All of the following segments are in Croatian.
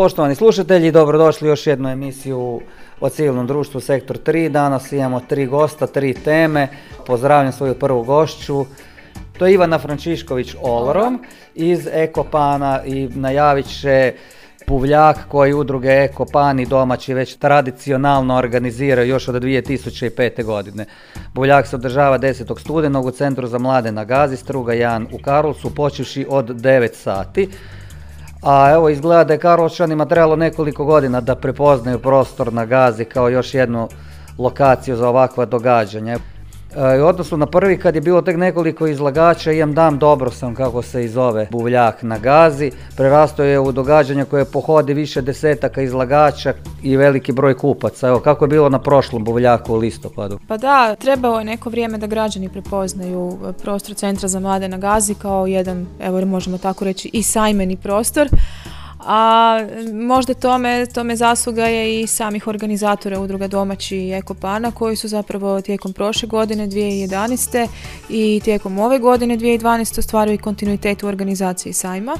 Poštovani slušatelji, dobrodošli u još jednu emisiju o civilnom društvu Sektor 3. Danas imamo tri gosta, tri teme. Pozdravljam svoju prvu gošću. To je Ivana Frančišković Olorom iz Ekopana i najavit će Puvljak koji udruge Ekopani domaći već tradicionalno organiziraju još od 2005. godine. Puvljak se održava 10. studenog u Centru za mlade na Gazi, Struga 1 u Karolcu, počevši od 9 sati. A evo izgleda da je trebalo nekoliko godina da prepoznaju prostor na Gazi kao još jednu lokaciju za ovakva događanja. E, u odnosu na prvi kad je bilo tek nekoliko izlagača, imam dam dobro sam kako se i zove buvljak na gazi, prerastao je u događanje koje pohodi više desetaka izlagača i veliki broj kupaca. Evo kako je bilo na prošlom buvljaku u listopadu? Pa da, trebalo je neko vrijeme da građani prepoznaju prostor Centra za mlade na gazi kao jedan, evo možemo tako reći, i sajmeni prostor a možda tome, tome zasluga je i samih organizatora udruga domaći i Ekopana koji su zapravo tijekom prošle godine 2011. i tijekom ove godine 2012. ostvaruju kontinuitet u organizaciji sajma.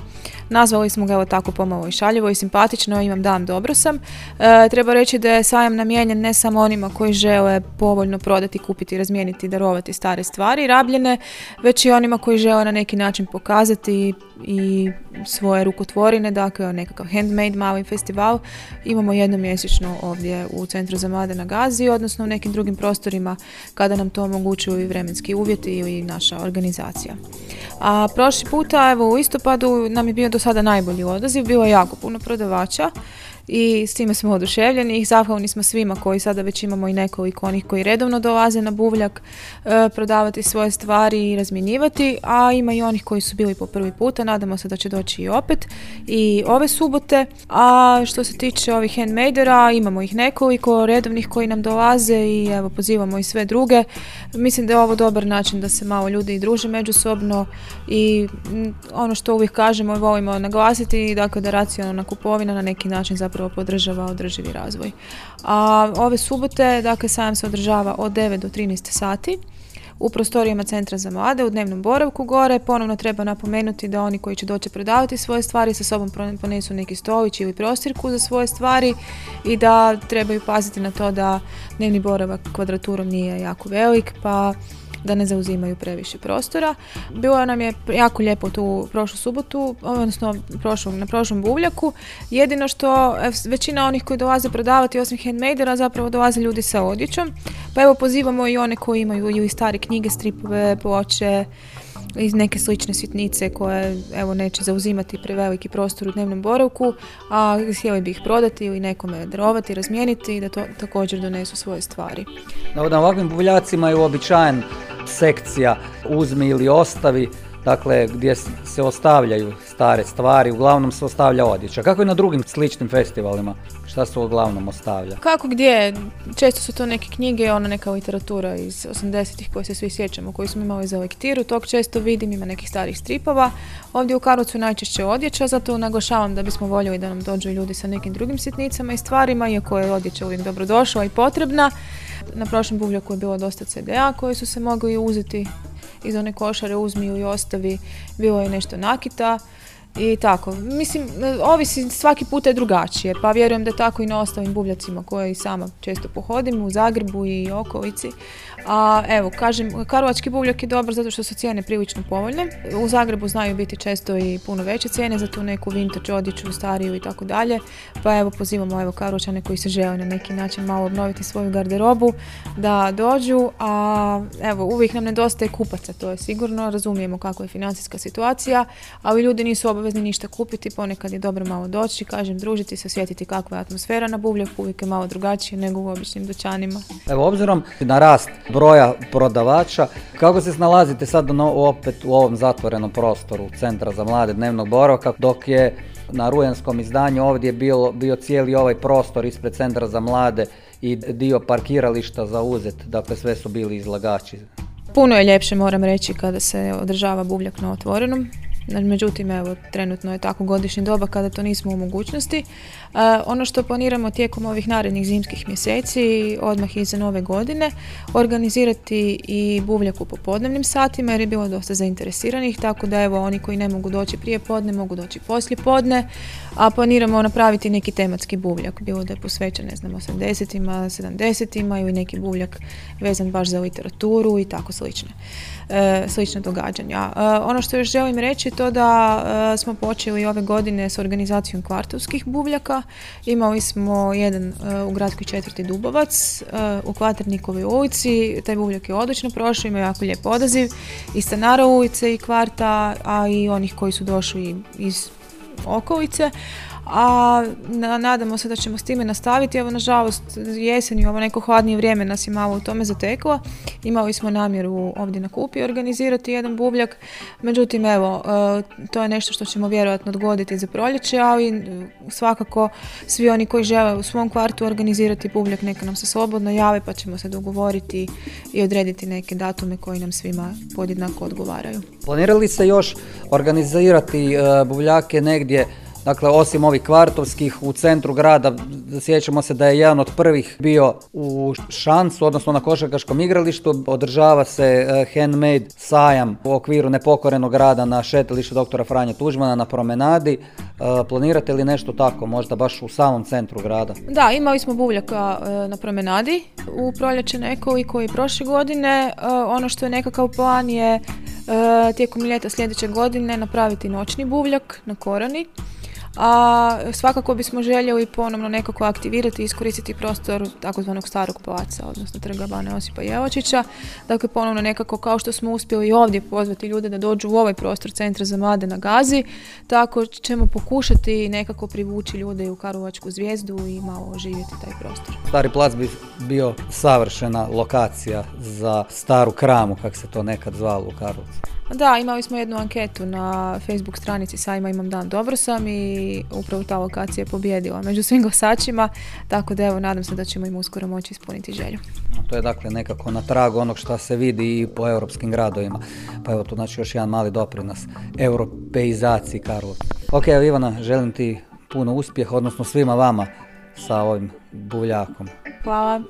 Nazvali smo ga evo tako pomalo i šaljivo i simpatično, imam dan, dobro sam. E, treba reći da je sajam namijenjen ne samo onima koji žele povoljno prodati, kupiti, razmijeniti, darovati stare stvari, rabljene, već i onima koji žele na neki način pokazati i svoje rukotvorine, dakle nekakav handmade mali festival. Imamo jednomjesečno ovdje u Centru za mlade na Gazi, odnosno u nekim drugim prostorima kada nam to omogućuju i vremenski uvjeti ili naša organizacija. A prošli puta, evo u listopadu, nam je bio do sada najbolji odaziv, bilo je jako puno prodavača i s time smo oduševljeni i zahvalni smo svima koji sada već imamo i nekoliko onih koji redovno dolaze na buvljak e, prodavati svoje stvari i razmjenjivati, a ima i onih koji su bili po prvi puta, nadamo se da će doći i opet i ove subote. A što se tiče ovih handmadera, imamo ih nekoliko redovnih koji nam dolaze i evo pozivamo i sve druge. Mislim da je ovo dobar način da se malo ljudi druže međusobno i ono što uvijek kažemo i volimo naglasiti, dakle da racionalna kupovina na neki način zapravo zapravo podržava održivi razvoj. A ove subote, dakle, sajam se održava od 9 do 13 sati u prostorijama Centra za mlade u dnevnom boravku gore. Ponovno treba napomenuti da oni koji će doći prodavati svoje stvari sa sobom ponesu neki stolić ili prostirku za svoje stvari i da trebaju paziti na to da dnevni boravak kvadraturom nije jako velik, pa da ne zauzimaju previše prostora. Bilo nam je jako lijepo tu prošlu subotu, odnosno na prošlom buvljaku. Jedino što većina onih koji dolaze prodavati osim handmadera zapravo dolaze ljudi sa odjećom. Pa evo pozivamo i one koji imaju i stare knjige, stripove, ploče, i neke slične sitnice koje evo neće zauzimati preveliki prostor u dnevnom boravku, a htjeli bi ih prodati ili nekome darovati, razmijeniti i da to također donesu svoje stvari. Na ovakvim buvljacima je uobičajen sekcija uzmi ili ostavi, dakle gdje se ostavljaju stare stvari, uglavnom se ostavlja odjeća. Kako je na drugim sličnim festivalima? Šta se uglavnom ostavlja? Kako gdje? Često su to neke knjige, ona neka literatura iz 80-ih koje se svi sjećamo, koju smo imali za lektiru, tog često vidim, ima nekih starih stripova. Ovdje u Karlovcu najčešće odjeća, zato naglašavam da bismo voljeli da nam dođu ljudi sa nekim drugim sitnicama i stvarima, iako je odjeća uvijek dobrodošla i potrebna. Na prošlom buvljaku je bilo dosta CD-a koji su se mogli uzeti iz one košare, uzmi i ostavi. Bilo je nešto nakita i tako. Mislim, ovisi svaki put je drugačije, pa vjerujem da tako i na ostalim buvljacima koje i sama često pohodim u Zagrebu i okolici. A evo, kažem, Karlovački buvljak je dobar zato što su cijene prilično povoljne. U Zagrebu znaju biti često i puno veće cijene za tu neku vintage odjeću, stariju i tako dalje. Pa evo, pozivamo evo Karlovčane koji se žele na neki način malo obnoviti svoju garderobu da dođu. A evo, uvijek nam nedostaje kupaca, to je sigurno. Razumijemo kako je financijska situacija, ali ljudi nisu obavezni ništa kupiti. Ponekad je dobro malo doći, kažem, družiti se, osjetiti kakva je atmosfera na buvljaku. Uvijek je malo drugačije nego u običnim dućanima. Evo, obzirom na rast broja prodavača. Kako se snalazite sad opet u ovom zatvorenom prostoru Centra za mlade dnevnog boravka, dok je na rujanskom izdanju ovdje bio, bio cijeli ovaj prostor ispred Centra za mlade i dio parkirališta za uzet, dakle sve su bili izlagači. Puno je ljepše, moram reći, kada se održava buvljak na otvorenom. Međutim, evo, trenutno je tako godišnje doba kada to nismo u mogućnosti. E, ono što planiramo tijekom ovih narednih zimskih mjeseci, odmah iza nove godine, organizirati i buvljak u popodnevnim satima jer je bilo dosta zainteresiranih, tako da evo oni koji ne mogu doći prije podne, mogu doći poslije podne, a planiramo napraviti neki tematski buvljak, bilo da je posvećen, ne znam, 80-ima, 70-ima ili neki buvljak vezan baš za literaturu i tako slične, e, slične događanja. E, ono što još želim reći to da e, smo počeli ove godine s organizacijom kvartovskih buvljaka. Imali smo jedan u gradskoj četvrti Dubovac, u Kvaternikovoj ulici. Taj buvljak je odlično prošao, ima jako lijep odaziv i stanara ulice i kvarta, a i onih koji su došli iz okolice a nadamo se da ćemo s time nastaviti. Evo, nažalost, jesen i ovo neko hladnije vrijeme nas je malo u tome zateklo. Imali smo namjeru ovdje na kupi organizirati jedan bubljak, međutim, evo, e, to je nešto što ćemo vjerojatno odgoditi za proljeće, ali svakako svi oni koji žele u svom kvartu organizirati bubljak neka nam se slobodno jave pa ćemo se dogovoriti i odrediti neke datume koji nam svima podjednako odgovaraju. Planirali ste još organizirati e, bubljake negdje Dakle, osim ovih kvartovskih u centru grada, sjećamo se da je jedan od prvih bio u Šancu, odnosno na košarkaškom igralištu. Održava se e, handmade sajam u okviru nepokorenog rada na šetilištu doktora Franja Tuđmana na promenadi. E, planirate li nešto tako, možda baš u samom centru grada? Da, imali smo buvljaka e, na promenadi u proljeće nekoliko i prošle godine. Ono što je nekakav plan je tijekom ljeta sljedeće godine napraviti noćni buvljak na Korani a svakako bismo željeli ponovno nekako aktivirati i iskoristiti prostor takozvanog starog placa, odnosno trga Bane Osipa Jevočića. Dakle, ponovno nekako kao što smo uspjeli i ovdje pozvati ljude da dođu u ovaj prostor Centra za mlade na Gazi, tako ćemo pokušati nekako privući ljude u Karlovačku zvijezdu i malo oživjeti taj prostor. Stari plac bi bio savršena lokacija za staru kramu, kako se to nekad zvalo u Karlovcu. Da, imali smo jednu anketu na Facebook stranici Sajma imam dan dobro sam i upravo ta lokacija je pobjedila među svim glasačima, tako da evo nadam se da ćemo im uskoro moći ispuniti želju. To je dakle nekako na tragu onog što se vidi i po europskim gradovima. Pa evo tu znači još jedan mali doprinos europeizaciji Karlovca. Ok, evo Ivana, želim ti puno uspjeha, odnosno svima vama sa ovim buljakom. Hvala.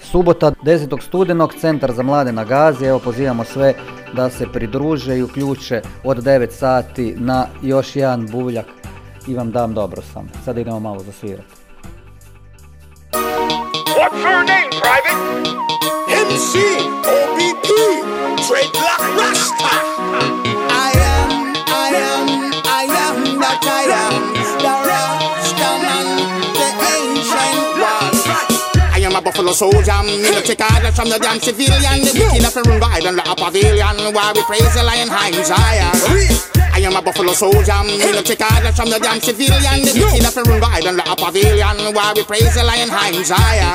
Subota 10. studenog, Centar za mlade na Gazi, evo pozivamo sve da se pridruže i uključe od 9 sati na još jedan buljak i vam dam dobro sam. Sada idemo malo zasvirati. What's her name, Private? MC, OBP, Dreadlock Rasta. Buffalo soldier, me no take orders from the damn civilian. The king of the run ride on the pavilion, while we praise the lion high Zion. I am a buffalo soldier. Me no take orders from the damn civilian. The of the run ride on the pavilion while we praise the lion high Zion.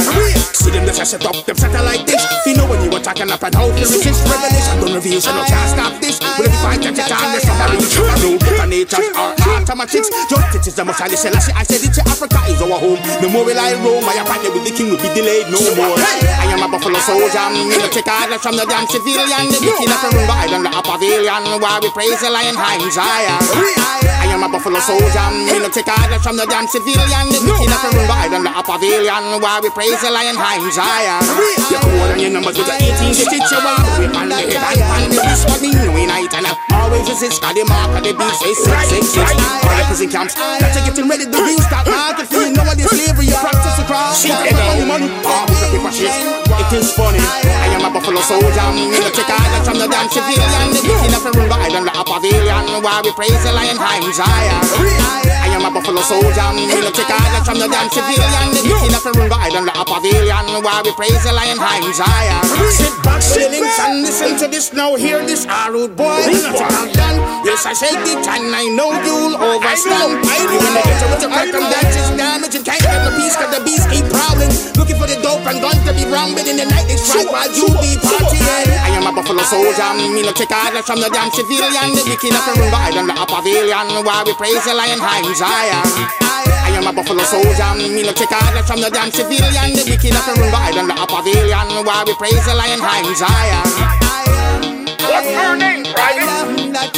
See them just set up them satellite dish. You know when you were talking up and how to resist revelation. Don't reveal, so no can't stop this. But if you find that you can't, there's somebody a new detonators or automatics. Justice is the most highly selassie. I said it to Africa is our home. The more we lie Rome, my appointment with the king will be delayed no more. I am a buffalo soldier. Me no take orders from the damn civilian. The of the run ride on the pavilion while we praise the lion high Zion. I am a buffalo soldier. Me no take orders from the damn civilian. The king of the run ride on the pavilion while we praise the lion high in Zion. You call on your numbers with the 18 digits. You want to whip on the head and the wrist. What me know in night and always resist. Cause the mark of the beast is 666. All the prison camps. That's getting ready to restock market for you know what the slavery you practice across. Shit, money, money. Oh, it is funny. I am a buffalo soldier. Me no take orders from the damn civilian. The king of the run ride on the pavilion while we praise the lion high Zion. I am a buffalo soldier. No take orders from the damn civilian. The king of the run ride on the pavilion while we praise the lion high Zion. Sit back, chillings, and listen to this now. Hear this, ah, rude boy. Nothing I've done. Yes, I shake it, and I know you'll overstand. You they get you with your crack that is damage. You can't get the peace, cause the beast keep prowling. Looking for the dope and guns to be wrong, in the night they strike while you be. I am a buffalo soldier. Me no take orders from the damn civilian. The wicked of the run ride on the pavilion while we praise the lion high Zion. I am a buffalo soldier. Me no take orders from the damn civilian. The wicked of the run ride on the pavilion while we praise the lion high Zion. What's her name, Private? am the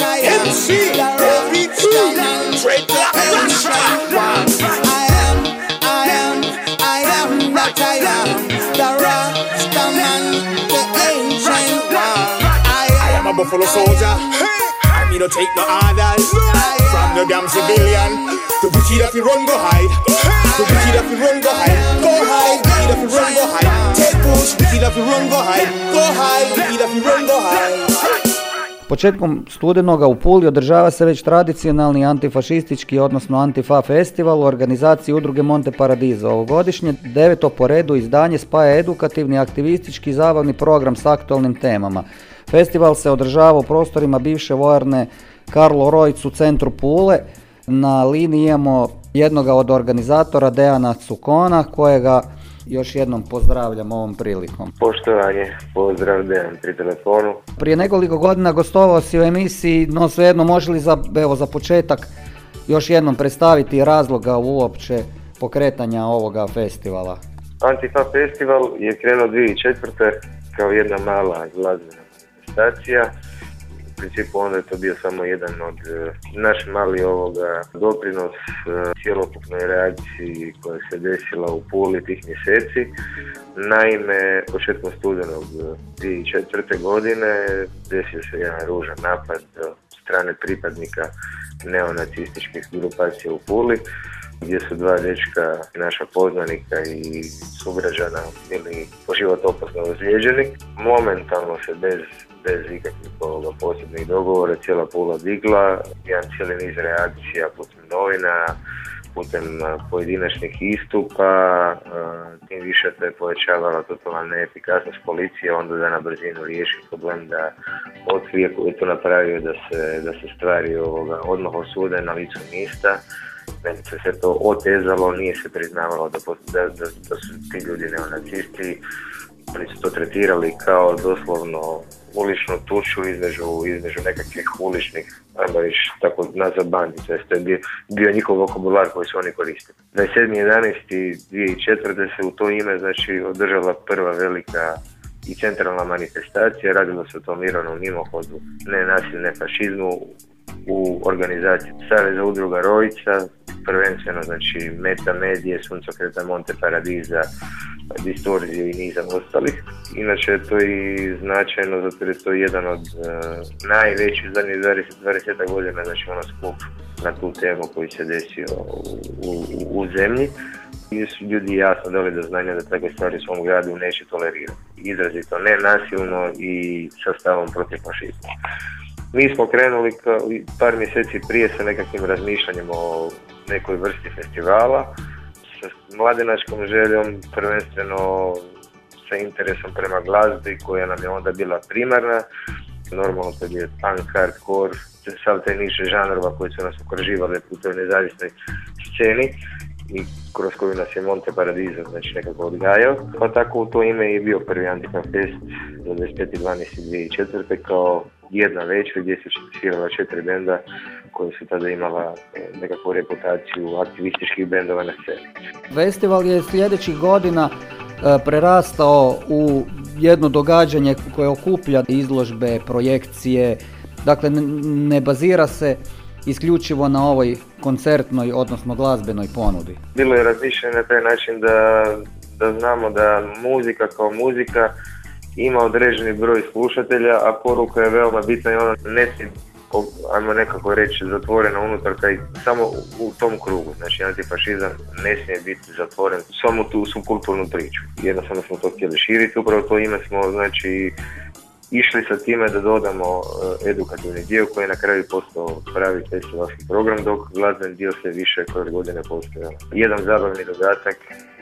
Rasta A buffalo soldier. I mean, don't take no orders from the damn civilian. The wicked if you run, go hide. The wicked if you run, go hide. Go hide. Wicked if you run, go hide. Take push. Wicked if you run, go hide. Go hide. Wicked if you run, go hide. Početkom studenoga u Puli održava se već tradicionalni antifašistički, odnosno antifa festival u organizaciji udruge Monte Paradiso. Ovogodišnje deveto po redu izdanje spaja edukativni, aktivistički i zabavni program s aktualnim temama. Festival se održava u prostorima bivše vojarne Karlo Rojc u centru Pule. Na liniji imamo jednog od organizatora Dejana Cukona kojega još jednom pozdravljam ovom prilikom. Poštovanje, pozdrav Dejan pri telefonu. Prije nekoliko godina gostovao si u emisiji, no svejedno može li za, evo, za početak još jednom predstaviti razloga uopće pokretanja ovoga festivala? Antifa festival je krenuo 2004. kao jedna mala glazbena manifestacija principu onda je to bio samo jedan od e, naš mali ovoga doprinos e, cjelokupnoj reakciji koja se desila u Puli tih mjeseci. Naime, početkom studenog 2004. godine desio se jedan ružan napad strane pripadnika neonacističkih grupacija u Puli gdje su dva dečka, naša poznanika i sugrađana bili po život opasno ozlijeđeni. Momentalno se bez bez ikakvih posebnih dogovora, cijela pula digla, jedan cijeli niz reakcija putem novina, putem pojedinačnih istupa, tim više se je povećavala totalna neefikasnost policije, onda da na brzinu riješi problem da otkrije koji to napravio da se, da se stvari ovoga odmah osude na licu mjesta. Meni se sve to otezalo, nije se priznavalo da, da, da, da su ti ljudi neonacisti, oni su to tretirali kao doslovno uličnu tuču između, između nekakvih uličnih, ajmo reći, tako nazad bandica, je bio, bio njihov vokabular koji su oni koristili. 27.11.2004. se u to ime znači, održala prva velika i centralna manifestacija, radilo se o tom mirovnom mimohodu nenasilne fašizmu u organizaciji Saveza udruga Rojica, prvenstveno znači Meta Medije, Suncokreta Monte Paradiza, distorzije i nizam ostalih. Inače to i značajno zato je to jedan od uh, najvećih zadnjih 20, 20 godina znači ono skup na tu temu koji se desio u, u, u zemlji i su ljudi jasno dali do znanja da takve stvari u svom gradu neće tolerirati. Izrazito nenasilno i sa stavom protiv fašizma. Mi smo krenuli par mjeseci prije sa nekakvim razmišljanjem o nekoj vrsti festivala sa mladenačkom željom, prvenstveno sa interesom prema glazbi koja nam je onda bila primarna. Normalno to je punk, hardcore, sav te niše žanrova koji su nas okruživali u nezavisnoj sceni i kroz koju nas je Monte Paradiso znači nekako odgajao. Pa tako u to ime je bio prvi Antifa Fest za 25.12.2004. kao jedna večer gdje se svirala četiri benda koje su tada imala e, nekakvu reputaciju aktivističkih bendova na sceni. Festival je sljedećih godina e, prerastao u jedno događanje koje okuplja izložbe, projekcije, dakle ne bazira se isključivo na ovoj koncertnoj, odnosno glazbenoj ponudi. Bilo je razmišljanje na taj način da, da znamo da muzika kao muzika ima određeni broj slušatelja, a poruka je veoma bitna i ona ne ajmo nekako reći, zatvorena unutar taj, samo u tom krugu. Znači, antifašizam ne smije biti zatvoren samo tu subkulturnu priču. Jednostavno smo to htjeli širiti, upravo to ime smo, znači, išli sa time da dodamo e, edukativni dio koji je na kraju postao pravi festivalski program, dok glazbeni dio se više kroz godine postoje. Jedan zabavni dodatak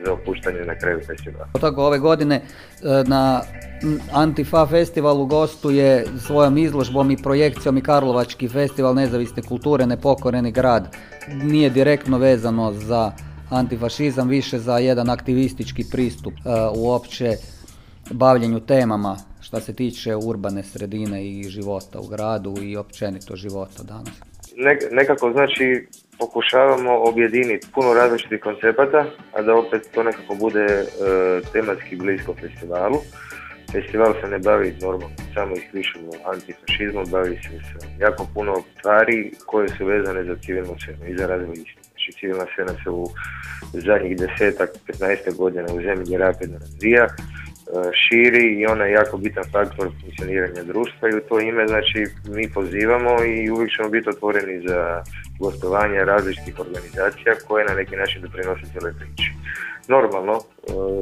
za opuštanje na kraju festivala. Tako ove godine e, na Antifa festivalu gostuje svojom izložbom i projekcijom i Karlovački festival nezavisne kulture Nepokoreni grad. Nije direktno vezano za antifašizam, više za jedan aktivistički pristup e, uopće bavljenju temama što se tiče urbane sredine i života u gradu i općenito života danas. nekako znači pokušavamo objediniti puno različitih koncepata, a da opet to nekako bude e, tematski blisko festivalu. Festival se ne bavi normalno samo isključivo antifašizmom, bavi se sa jako puno stvari koje su vezane za civilnu scenu i za razvoj. Znači civilna scena se u zadnjih desetak, 15 godina u zemlji rapidno razvija, širi i ona je jako bitan faktor funkcioniranja društva i u to ime znači mi pozivamo i uvijek ćemo biti otvoreni za gostovanje različitih organizacija koje na neki način doprinose cijeloj priči. Normalno, e,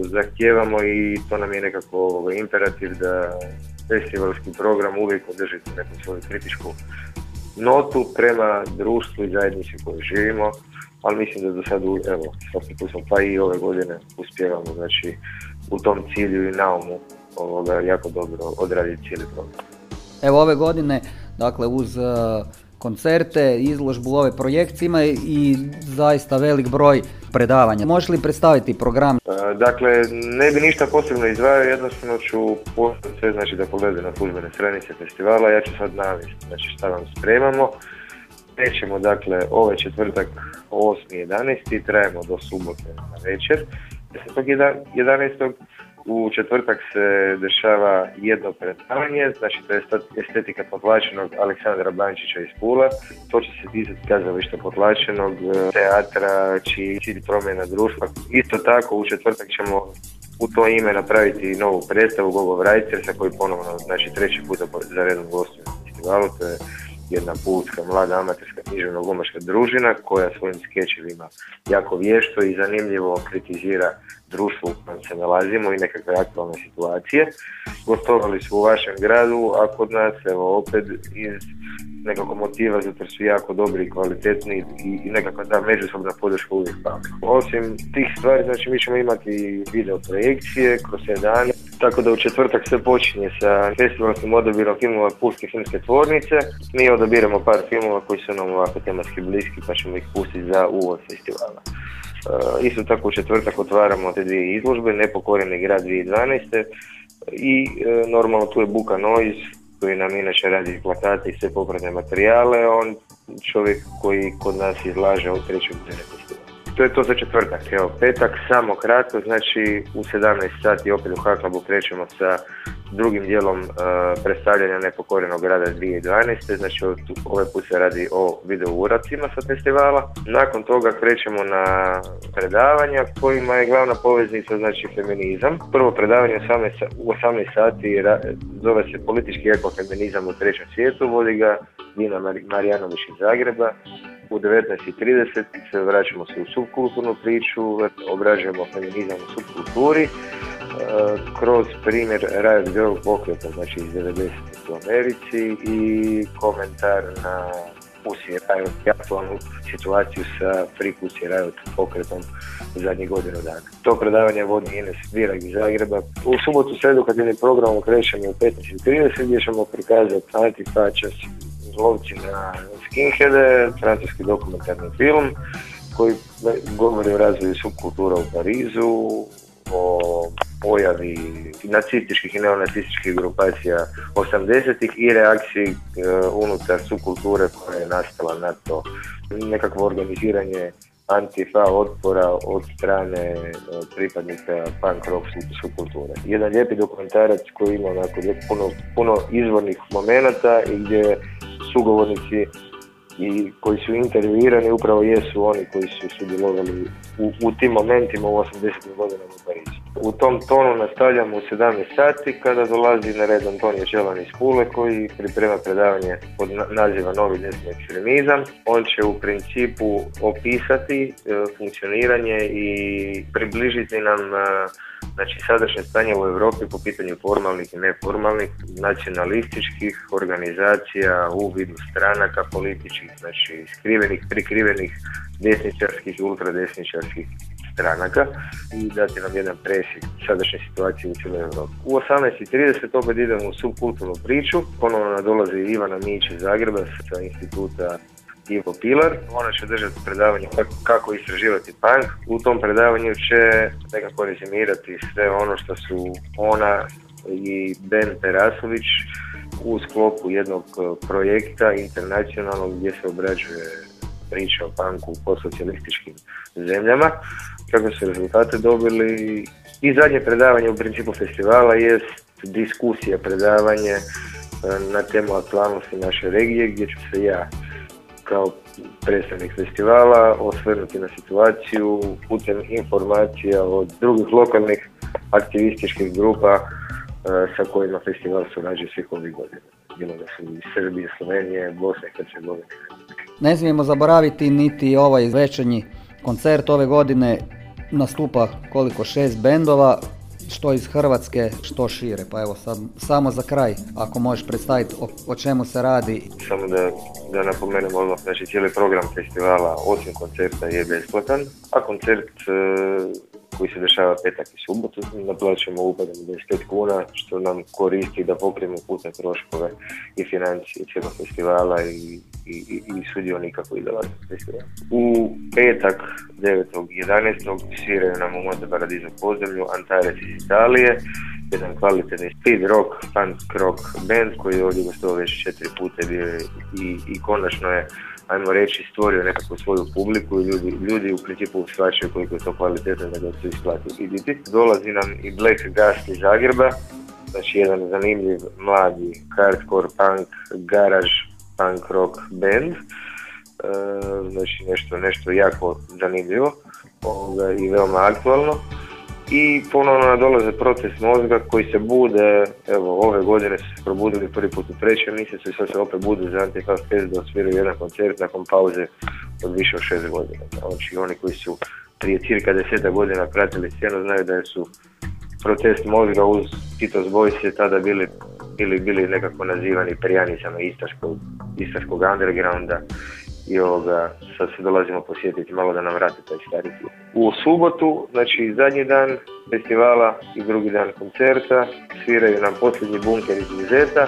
zahtijevamo i to nam je nekako ovoga, imperativ da festivalski program uvijek održi neku svoju kritičku notu prema društvu i zajednici u kojoj živimo, ali mislim da do sad, evo, pa i ove godine uspjevamo, znači u tom cilju i naumu ovoga jako dobro odraditi cijeli program. Evo ove godine, dakle uz uh, koncerte, izložbu ove projekcije ima i zaista velik broj predavanja. Možeš li predstaviti program? E, Dakle, ne bi ništa posebno izdvajao, jednostavno ću postaviti sve, znači da pogledaju na službene stranice festivala, ja ću sad navesti, znači šta vam spremamo. Krećemo, dakle, ovaj četvrtak 8.11. trajemo do subote na večer. 10.11. U četvrtak se dešava jedno predavanje, znači to je estet- estetika potlačenog Aleksandra Bančića iz Pula. To će se ticati kazališta potlačenog, e, teatra, čiji cilj promjena društva. Isto tako u četvrtak ćemo u to ime napraviti novu predstavu Gogo Vrajcersa koji ponovno, znači treći puta po- za redom gostuje festivalu. Jedna pulska mlada amaterska književno glumačka družina koja svojim skečevima jako vješto i zanimljivo kritizira društvo u kojem se nalazimo i nekakve aktualne situacije. Gostovali su u vašem gradu, a kod nas evo opet iz nekako motiva zato su jako dobri i kvalitetni i, nekako ta međusobna podrška uvijek pali. Osim tih stvari, znači mi ćemo imati video projekcije kroz sve dane, tako da u četvrtak sve počinje sa festivalskim odabirom filmova Pulske filmske tvornice. Mi odabiramo par filmova koji su nam ovako tematski bliski pa ćemo ih pustiti za uvod festivala. E, isto tako u četvrtak otvaramo te dvije izložbe, Nepokoreni grad 2012. I e, normalno tu je Buka Noise koji nam inače radi plakate i sve popratne materijale, on čovjek koji kod nas izlaže od trećeg godine festivala. To je to za četvrtak. Evo, petak samo kratko, znači u 17 sati opet u Haklabu krećemo sa drugim dijelom e, predstavljanja Nepokorenog grada 2012. Znači ovaj put se radi o video uracima sa festivala. Nakon toga krećemo na predavanja kojima je glavna poveznica znači feminizam. Prvo predavanje u 18, sa- u 18 sati zove se politički ekofeminizam u trećem svijetu, vodi ga Dina Mar- Marijanović iz Zagreba. U 19.30 se vraćamo se u subkulturnu priču, obrađujemo feminizam u subkulturi, e, kroz primjer Riot Girl pokreta, znači iz 90. u Americi i komentar na Pussy Riot situaciju sa Free Pussy Riot pokretom zadnjih godinu dana. To predavanje vodi Ines Virak iz Zagreba. U subotu, sredu, kad je program krećemo u 15.30 gdje ćemo prikazati antifačas lovci na skinheade, francuski dokumentarni film koji govori o razvoju subkultura u Parizu, o pojavi nacističkih i neonacističkih grupacija 80-ih i reakciji e, unutar subkulture koja je nastala na to. Nekakvo organiziranje antifa otpora od strane e, pripadnika punk rock sub- subkulture. Jedan lijepi dokumentarac koji ima onako puno izvornih momenata i gdje sugovornici i koji su intervjuirani upravo jesu oni koji su sudjelovali u, u tim momentima u 80. godinama u Parizu. U tom tonu nastavljamo u 17 sati kada dolazi na red Antonio Čelan iz Pule koji priprema predavanje pod na- naziva Novi desni ekstremizam. On će u principu opisati e, funkcioniranje i približiti nam e, znači sadašnje stanje u Europi po pitanju formalnih i neformalnih nacionalističkih organizacija u vidu stranaka političkih, znači skrivenih, prikrivenih desničarskih i ultradesničarskih stranaka i dati nam jedan presjek sadašnje situacije u cijeloj Europi. U 18.30 opet idemo u subkulturnu priču, ponovno dolazi Ivana Mić iz Zagreba sa instituta Ivo Pilar. Ona će držati predavanje kako, istraživati punk. U tom predavanju će nekako rezimirati sve ono što su ona i Ben Perasović u sklopu jednog e, projekta internacionalnog gdje se obrađuje priča o punku u postsocijalističkim zemljama, kako su rezultate dobili. I zadnje predavanje u principu festivala jest diskusija, predavanje e, na temu aktualnosti naše regije gdje ću se ja kao predstavnik festivala osvrnuti na situaciju putem informacija od drugih lokalnih aktivističkih grupa e, sa kojima festival surađuje svih ovih godina. Bilo da su iz Srbije, Slovenije, Bosne i Hercegovine. Ne smijemo zaboraviti niti ovaj večernji koncert ove godine nastupa koliko šest bendova što iz Hrvatske, što šire. Pa evo sad, samo za kraj, ako možeš predstaviti o, o čemu se radi. Samo da, da napomenem odmah, znači cijeli program festivala osim koncerta je besplatan, a koncert e, koji se dešava petak i subotu, naplaćamo upadom 25 kuna, što nam koristi da pokrijemo putne troškove i financije cijelog festivala i, i, i, i sudionika koji dolaze na festival. U petak 9.11. sviraju nam u Monte Paradiso podzemlju Antares iz Italije, jedan kvalitetni speed rock, punk rock band koji je ovdje gostovao već četiri puta bio i, i konačno je ajmo reći, stvorio nekakvu svoju publiku i ljudi, ljudi u principu shvaćaju koliko je to kvalitetno da ga se isplati vidjeti. Dolazi nam i Black Gast iz Zagreba, znači jedan zanimljiv mladi hardcore punk, garage punk rock band. E, znači nešto, nešto jako zanimljivo i veoma aktualno i ponovno dolaze proces mozga koji se bude, evo ove godine su se probudili prvi put u trećem mjesecu i sad se opet budu za Antifast Fest da osviraju jedan koncert nakon pauze od više od šest godina. Znači oni koji su prije cirka deseta godina pratili scenu znaju da su protest mozga uz Titos Boys je tada bili, bili, bili nekako nazivani perjanicama istarskog, istarskog undergrounda i ovoga, sad se dolazimo posjetiti malo da nam vrati taj stari film. U subotu, znači zadnji dan festivala i drugi dan koncerta, sviraju nam posljednji bunker iz Vizeta,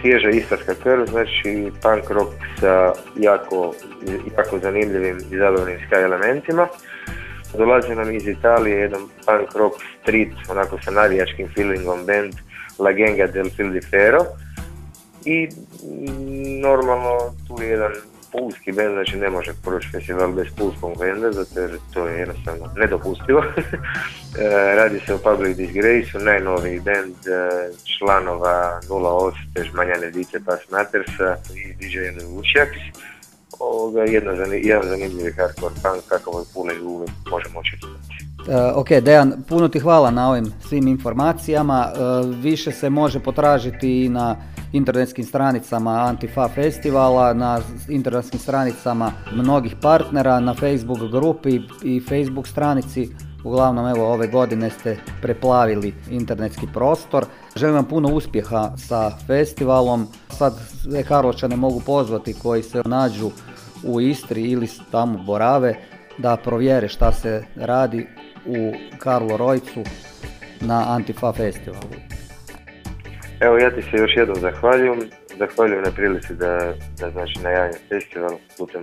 svježa istarska krv, znači punk rock sa jako, jako zanimljivim i zabavnim sky elementima. Dolazi nam iz Italije jedan punk rock street, onako sa navijačkim feelingom band La Genga del Fil di Ferro. I mm, normalno tu je jedan pulski band, znači ne može proći festival bez pulskog benda, zato jer to je jednostavno nedopustivo. E, radi se o Public Disgrace, najnoviji band e, članova 08, tež Manjane Dice Pas Matersa i DJ Vučjak. Ovoga, jedna, jedan zanimljivi hardcore punk kakav od Pule uvijek možemo očekivati. Uh, ok, Dejan, puno ti hvala na ovim svim informacijama. Više se može potražiti i na internetskim stranicama Antifa festivala, na internetskim stranicama mnogih partnera, na Facebook grupi i Facebook stranici. Uglavnom, evo, ove godine ste preplavili internetski prostor. Želim vam puno uspjeha sa festivalom. Sad sve Karlovčane mogu pozvati koji se nađu u Istri ili tamo borave da provjere šta se radi u Karlo Rojcu na Antifa festivalu. Evo ja ti se još jednom zahvaljujem. Zahvaljujem na prilici da, da znači najavim festival putem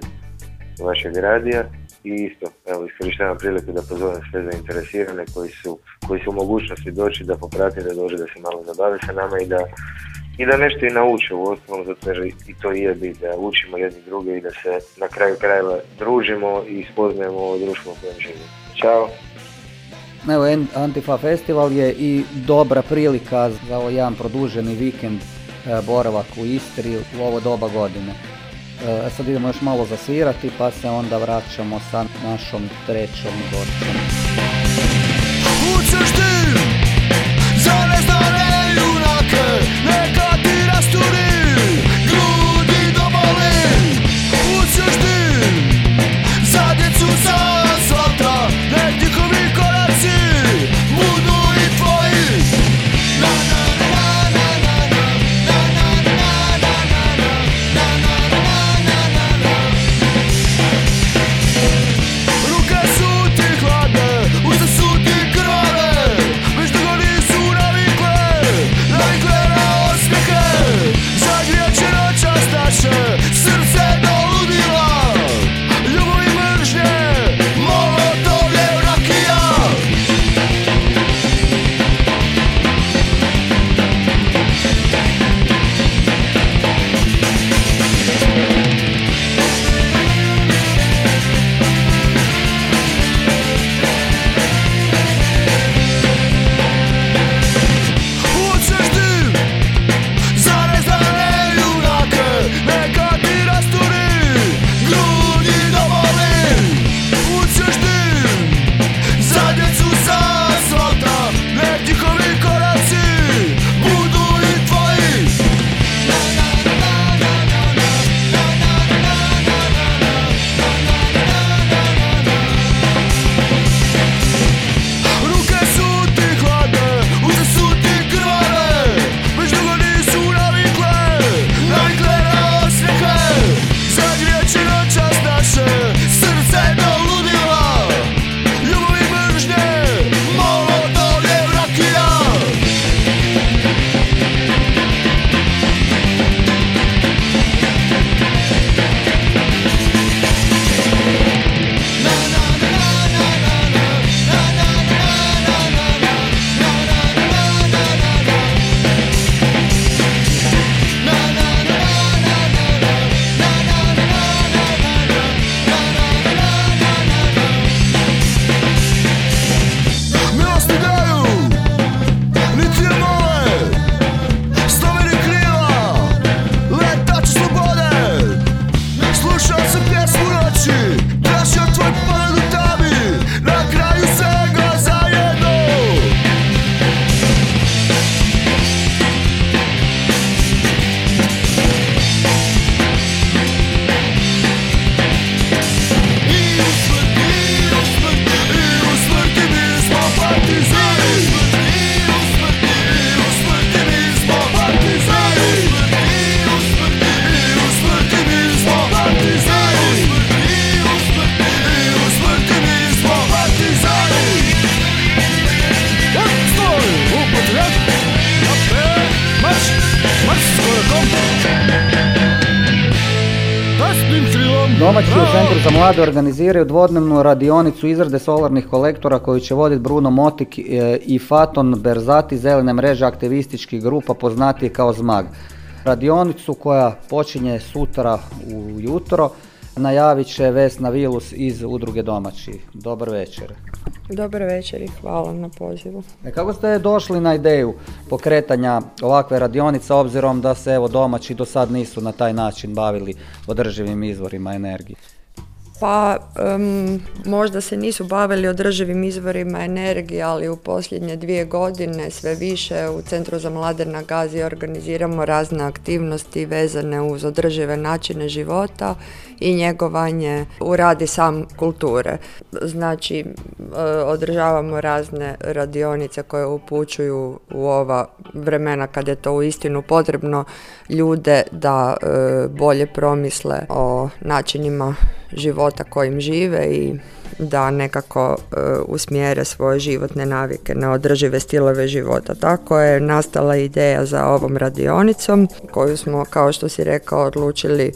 vašeg radija i isto, evo iskorištavam priliku da pozovem sve zainteresirane koji su, koji su u mogućnosti doći da poprate, da dođe da se malo zabave sa nama i da, i da nešto i nauče u osnovu, zato jer i to je bit, da učimo jedni druge i da se na kraju krajeva družimo i spoznajemo ovo društvo u kojem živimo. Ćao! Evo, Antifa festival je i dobra prilika za ovaj jedan produženi vikend e, boravak u Istri u ovo doba godine. E, sad idemo još malo zasvirati pa se onda vraćamo sa našom trećom gošćom. Domaći u Centru za mlade organiziraju dvodnevnu radionicu izrade solarnih kolektora koju će voditi Bruno Motik e, i Faton Berzati zelene mreže aktivističkih grupa poznatije kao Zmag. Radionicu koja počinje sutra ujutro najavit će Vesna Vilus iz Udruge Domaći. Dobar večer. Dobar večer i hvala na pozivu. E, kako ste došli na ideju pokretanja ovakve radionice obzirom da se evo domaći do sad nisu na taj način bavili održivim izvorima energije? Pa em, možda se nisu bavili održivim izvorima energije, ali u posljednje dvije godine sve više u Centru za mlade na Gazi organiziramo razne aktivnosti vezane uz održive načine života i njegovanje u radi sam kulture. Znači, održavamo razne radionice koje upućuju u ova vremena kad je to uistinu potrebno ljude da e, bolje promisle o načinima života kojim žive i da nekako e, usmjere svoje životne navike na održive stilove života. Tako je nastala ideja za ovom radionicom koju smo, kao što si rekao, odlučili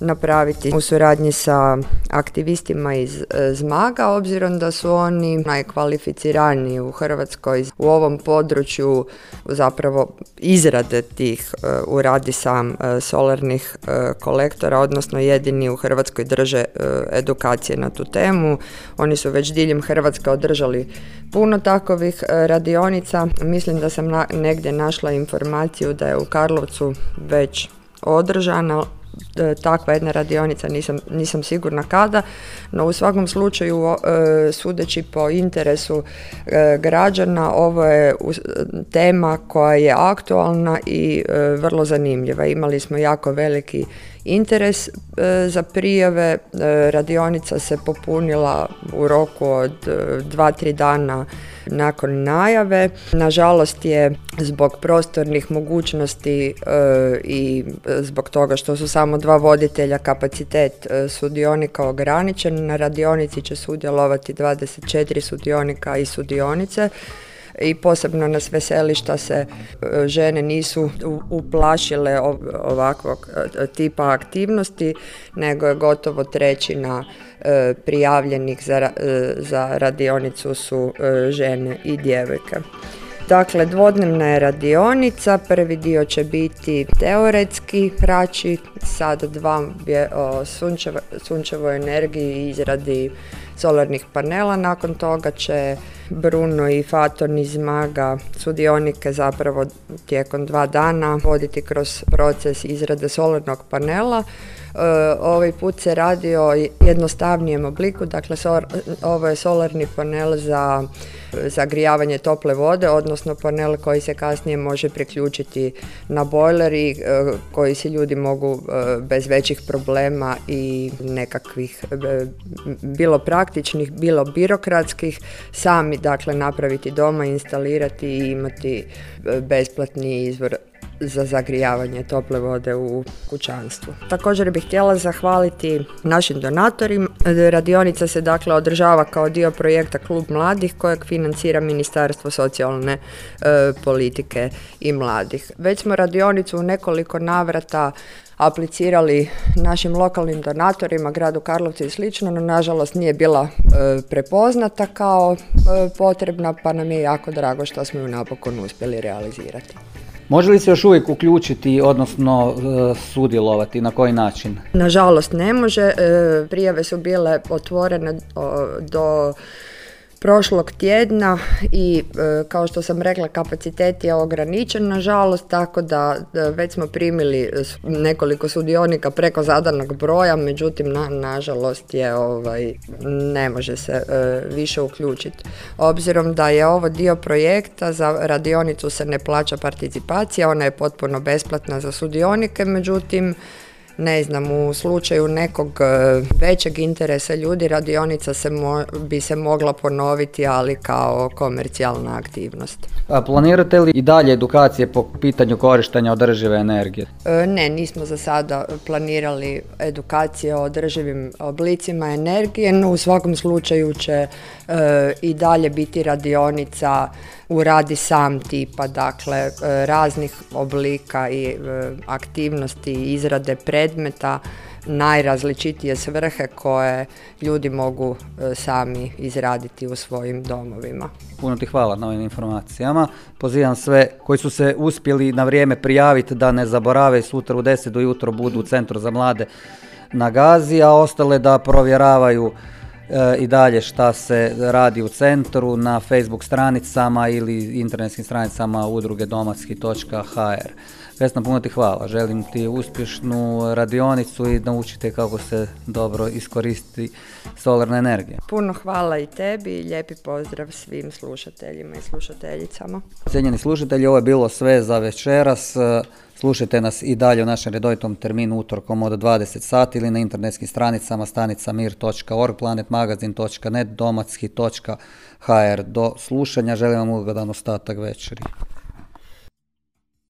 napraviti u suradnji sa aktivistima iz e, Zmaga, obzirom da su oni najkvalificiraniji u Hrvatskoj u ovom području zapravo izrade tih e, u radi sam e, solarnih kolektora, odnosno jedini u Hrvatskoj drže edukacije na tu temu. Oni su već diljem Hrvatske održali puno takovih radionica. Mislim da sam negdje našla informaciju da je u Karlovcu već održana takva jedna radionica, nisam, nisam sigurna kada, no u svakom slučaju e, sudeći po interesu e, građana ovo je tema koja je aktualna i vrlo zanimljiva. Imali smo jako veliki interes za prijave, radionica se popunila u roku od 2-3 dana nakon najave. Nažalost je zbog prostornih mogućnosti e, i zbog toga što su samo dva voditelja kapacitet e, sudionika ograničen. Na radionici će sudjelovati 24 sudionika i sudionice i posebno nas veseli što se e, žene nisu uplašile ovakvog tipa aktivnosti, nego je gotovo trećina E, prijavljenih za, e, za radionicu su e, žene i djevojke. Dakle, dvodnevna je radionica, prvi dio će biti teoretski praći, sad dva o sunčevo, sunčevoj energiji izradi solarnih panela, nakon toga će Bruno i Faton iz Maga sudionike zapravo tijekom dva dana voditi kroz proces izrade solarnog panela. Eh, ovaj put se radi o jednostavnijem obliku, dakle ovo je solarni panel za zagrijavanje tople vode, odnosno panel koji se kasnije može priključiti na bojler i eh, koji si ljudi mogu eh, bez većih problema i nekakvih bilo praktičnih, bilo birokratskih sami dakle napraviti doma, instalirati i imati besplatni izvor za zagrijavanje tople vode u kućanstvu. Također bih htjela zahvaliti našim donatorima. Radionica se dakle održava kao dio projekta Klub mladih kojeg financira Ministarstvo socijalne e, politike i mladih. Već smo radionicu u nekoliko navrata aplicirali našim lokalnim donatorima, gradu Karlovci i slično, no nažalost nije bila e, prepoznata kao e, potrebna, pa nam je jako drago što smo ju napokon uspjeli realizirati. Može li se još uvijek uključiti, odnosno e, sudjelovati, na koji način? Nažalost ne može, e, prijave su bile otvorene do prošlog tjedna i e, kao što sam rekla kapacitet je ograničen nažalost tako da, već smo primili nekoliko sudionika preko zadanog broja međutim na, nažalost je ovaj ne može se e, više uključiti obzirom da je ovo dio projekta za radionicu se ne plaća participacija ona je potpuno besplatna za sudionike međutim ne znam, u slučaju nekog e, većeg interesa ljudi radionica se bi se mogla ponoviti, ali kao komercijalna aktivnost. A planirate li i dalje edukacije po pitanju korištenja održive energije? E, ne, nismo za sada planirali edukacije o održivim oblicima energije, no u svakom slučaju će e, i dalje biti radionica u radi sam tipa, dakle raznih oblika i aktivnosti izrade pred predmeta najrazličitije svrhe koje ljudi mogu e, sami izraditi u svojim domovima. Puno ti hvala na ovim informacijama. Pozivam sve koji su se uspjeli na vrijeme prijaviti da ne zaborave sutra u 10 do jutro budu u Centru za mlade na Gazi, a ostale da provjeravaju e, i dalje šta se radi u centru na Facebook stranicama ili internetskim stranicama udruge domatski.hr. Vesna, puno ti hvala. Želim ti uspješnu radionicu i naučite kako se dobro iskoristi solarna energija. Puno hvala i tebi i lijepi pozdrav svim slušateljima i slušateljicama. Cijenjeni slušatelji, ovo je bilo sve za večeras. Slušajte nas i dalje u našem redovitom terminu utorkom od 20 sati ili na internetskim stranicama stanica mir.org, planetmagazin.net, domatski.hr. Do slušanja, želim vam ugodan ostatak večeri.